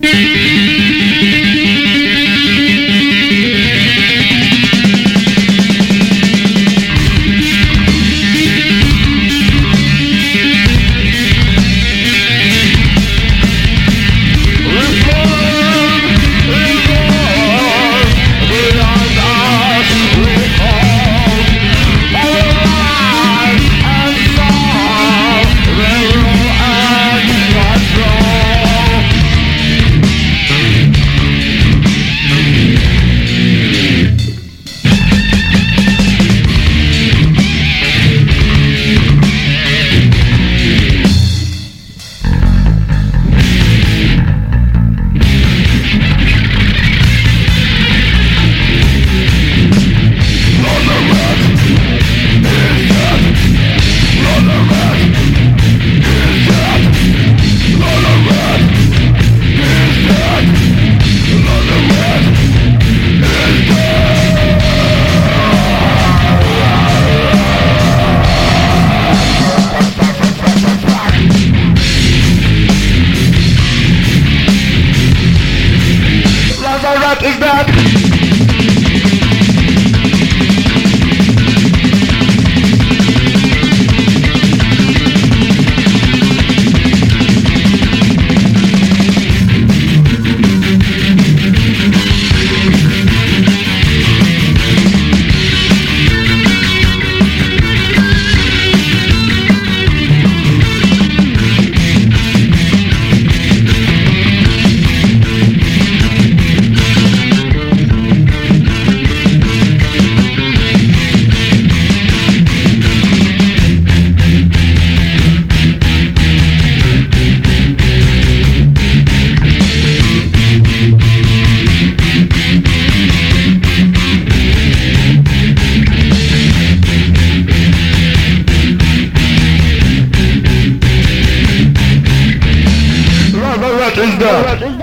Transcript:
Mm-hmm. Lazarus is dead. Dead.